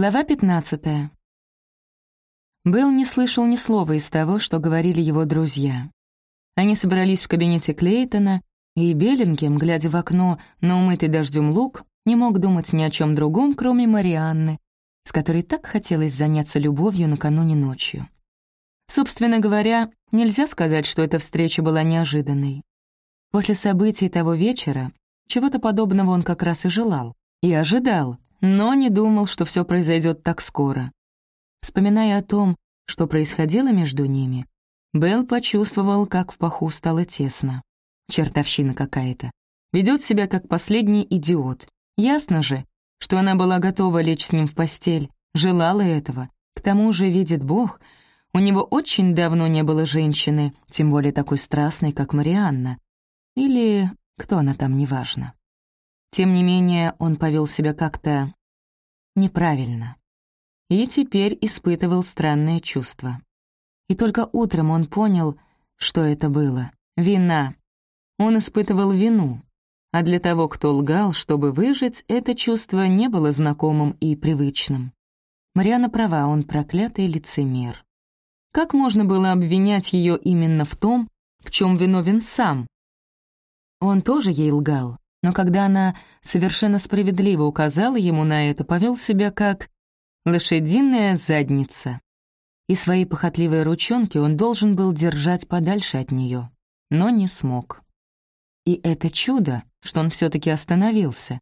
Глава 15. Белл не слышал ни слова из того, что говорили его друзья. Они собрались в кабинете Клейтона, и Беллингем, глядя в окно на умытый дождем луг, не мог думать ни о чем другом, кроме Марианны, с которой так хотелось заняться любовью накануне ночью. Собственно говоря, нельзя сказать, что эта встреча была неожиданной. После событий того вечера чего-то подобного он как раз и желал, и ожидал, но не думал, что все произойдет так скоро. Вспоминая о том, что происходило между ними, Белл почувствовал, как в паху стало тесно. Чертовщина какая-то. Ведет себя как последний идиот. Ясно же, что она была готова лечь с ним в постель, желала этого. К тому же, видит Бог, у него очень давно не было женщины, тем более такой страстной, как Марианна. Или кто она там, неважно. Тем не менее, он повел себя как-то неправильно. И теперь испытывал странное чувство. И только утром он понял, что это было. Вина. Он испытывал вину. А для того, кто лгал, чтобы выжить, это чувство не было знакомым и привычным. Мариана права, он проклятый лицемер. Как можно было обвинять ее именно в том, в чем виновен сам? Он тоже ей лгал, но когда она совершенно справедливо указала ему на это, повел себя как лошадиная задница. И свои похотливые ручонки он должен был держать подальше от нее, но не смог. И это чудо, что он все таки остановился,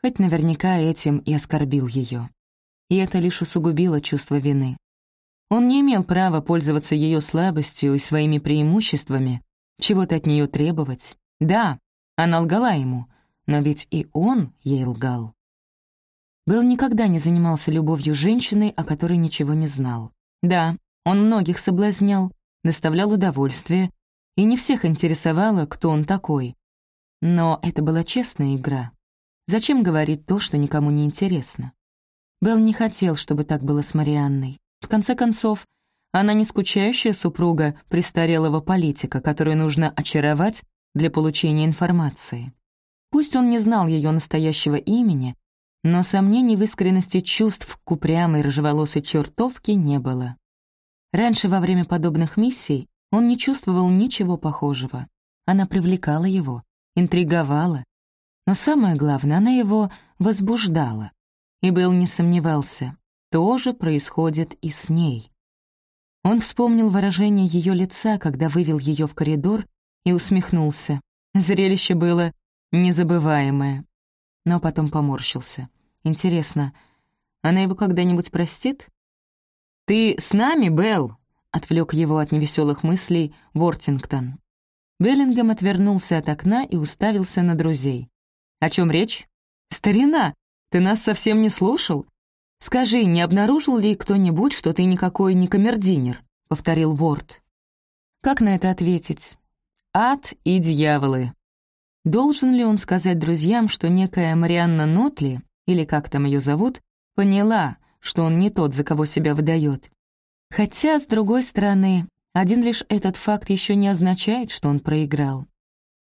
хоть наверняка этим и оскорбил ее. И это лишь усугубило чувство вины. Он не имел права пользоваться ее слабостью и своими преимуществами, чего-то от нее требовать. Да, она лгала ему, но ведь и он ей лгал. Белл никогда не занимался любовью с женщиной, о которой ничего не знал. Да, он многих соблазнял, доставлял удовольствие, и не всех интересовало, кто он такой. Но это была честная игра. Зачем говорить то, что никому не интересно? Белл не хотел, чтобы так было с Марианной. В конце концов, она не скучающая супруга престарелого политика, которую нужно очаровать для получения информации. Пусть он не знал ее настоящего имени, но сомнений в искренности чувств к упрямой рыжеволосой чертовке не было. Раньше во время подобных миссий он не чувствовал ничего похожего. Она привлекала его, интриговала. Но самое главное, она его возбуждала. И Белл не сомневался, то же происходит и с ней. Он вспомнил выражение ее лица, когда вывел ее в коридор и усмехнулся. Зрелище было незабываемое. Но потом поморщился. Интересно, она его когда-нибудь простит? «Ты с нами, Белл?» — отвлек его от невеселых мыслей Вортингтон. Беллингем отвернулся от окна и уставился на друзей. «О чем речь?» «Старина, ты нас совсем не слушал? Скажи, не обнаружил ли кто-нибудь, что ты никакой не камердинер?» — повторил Ворд. Как на это ответить? Ад и дьяволы. Должен ли он сказать друзьям, что некая Марианна Нотли, или как там ее зовут, поняла, что он не тот, за кого себя выдает? Хотя, с другой стороны, один лишь этот факт еще не означает, что он проиграл.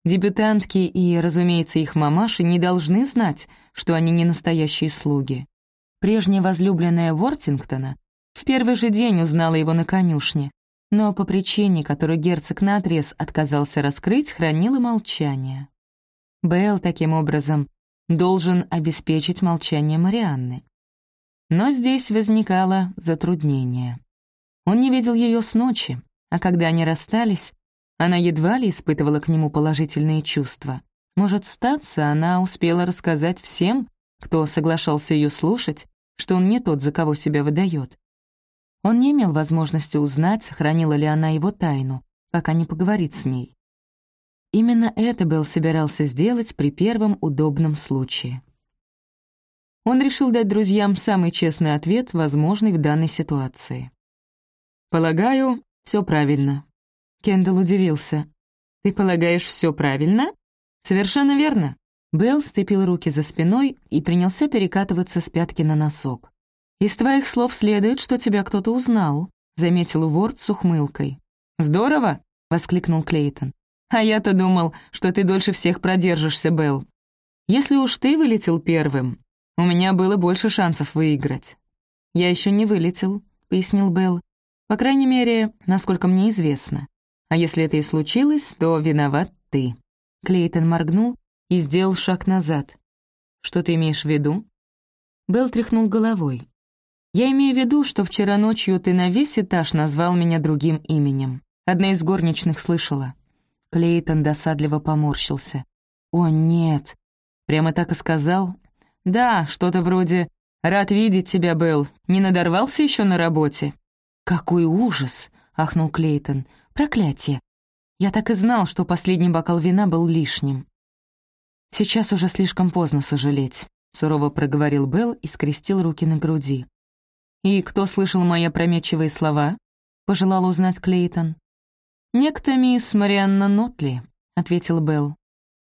Дебютантки и, разумеется, их мамаши не должны знать, что они не настоящие слуги. Прежняя возлюбленная Вортингтона в первый же день узнала его на конюшне, но по причине, которую герцог наотрез отказался раскрыть, хранила молчание. Бэл, таким образом, должен обеспечить молчание Марианны. Но здесь возникало затруднение. Он не видел ее с ночи, а когда они расстались, она едва ли испытывала к нему положительные чувства. Может, статься, она успела рассказать всем, кто соглашался ее слушать, что он не тот, за кого себя выдает. Он не имел возможности узнать, сохранила ли она его тайну, пока не поговорит с ней. Именно это Белл собирался сделать при первом удобном случае. Он решил дать друзьям самый честный ответ, возможный в данной ситуации. «Полагаю, все правильно». Кендалл удивился. «Ты полагаешь, все правильно?» «Совершенно верно». Белл сцепил руки за спиной и принялся перекатываться с пятки на носок. «Из твоих слов следует, что тебя кто-то узнал», — заметил Уорд с ухмылкой. «Здорово!» — воскликнул Клейтон. «А я-то думал, что ты дольше всех продержишься, Белл. Если уж ты вылетел первым, у меня было больше шансов выиграть». «Я еще не вылетел», — пояснил Белл. «По крайней мере, насколько мне известно. А если это и случилось, то виноват ты». Клейтон моргнул и сделал шаг назад. «Что ты имеешь в виду?» Белл тряхнул головой. «Я имею в виду, что вчера ночью ты на весь этаж назвал меня другим именем. Одна из горничных слышала». Клейтон досадливо поморщился. «О, нет!» Прямо так и сказал. «Да, что-то вроде «Рад видеть тебя, Белл. Не надорвался еще на работе?» «Какой ужас!» — ахнул Клейтон. «Проклятие! Я так и знал, что последний бокал вина был лишним». «Сейчас уже слишком поздно сожалеть», — сурово проговорил Белл и скрестил руки на груди. «И кто слышал мои опрометчивые слова?» — пожелал узнать Клейтон. «Некто мисс Марианна Нотли», — ответил Белл.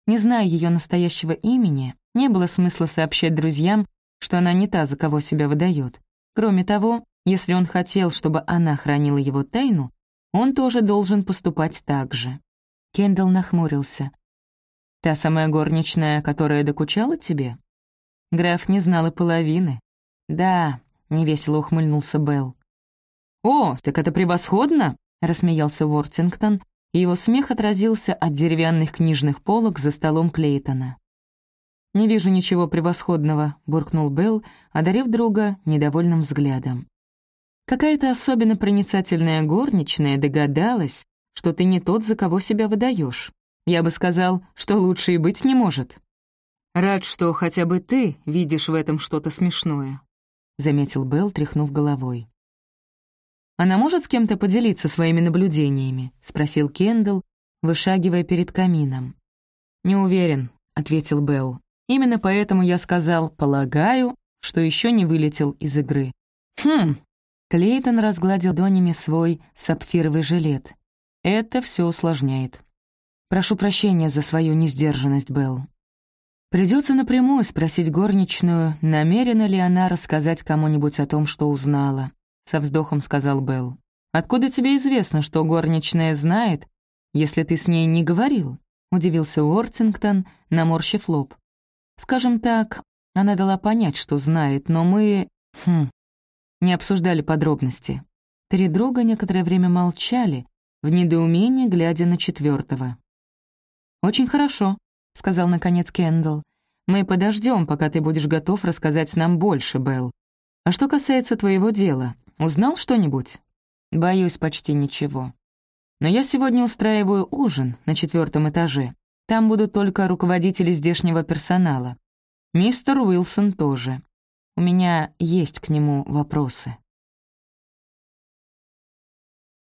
Не зная ее настоящего имени, не было смысла сообщать друзьям, что она не та, за кого себя выдает. Кроме того, если он хотел, чтобы она хранила его тайну, он тоже должен поступать так же. Кендалл нахмурился. «Та самая горничная, которая докучала тебе?» Граф не знал и половины. «Да», — невесело ухмыльнулся Белл. «О, так это превосходно!» — рассмеялся Уортингтон, и его смех отразился от деревянных книжных полок за столом Клейтона. «Не вижу ничего превосходного», — буркнул Белл, одарив друга недовольным взглядом. «Какая-то особенно проницательная горничная догадалась, что ты не тот, за кого себя выдаешь. Я бы сказал, что лучше и быть не может». «Рад, что хотя бы ты видишь в этом что-то смешное», — заметил Белл, тряхнув головой. «Она может с кем-то поделиться своими наблюдениями?» — спросил Кендалл, вышагивая перед камином. «Не уверен», — ответил Белл. «Именно поэтому я сказал, полагаю, что еще не вылетел из игры». «Хм!» — Клейтон разгладил донями свой сапфировый жилет. «Это все усложняет. Прошу прощения за свою несдержанность, Белл. Придется напрямую спросить горничную, намерена ли она рассказать кому-нибудь о том, что узнала. Со вздохом сказал Белл. «Откуда тебе известно, что горничная знает, если ты с ней не говорил?» Удивился Уортингтон, наморщив лоб. «Скажем так, она дала понять, что знает, но мы... Хм... Не обсуждали подробности». Три друга некоторое время молчали, в недоумении глядя на четвертого. «Очень хорошо», — сказал наконец Кендалл. «Мы подождем, пока ты будешь готов рассказать нам больше, Белл. А что касается твоего дела, узнал что-нибудь?» «Боюсь, почти ничего. Но я сегодня устраиваю ужин на четвертом этаже. Там будут только руководители здешнего персонала. Мистер Уилсон тоже. У меня есть к нему вопросы».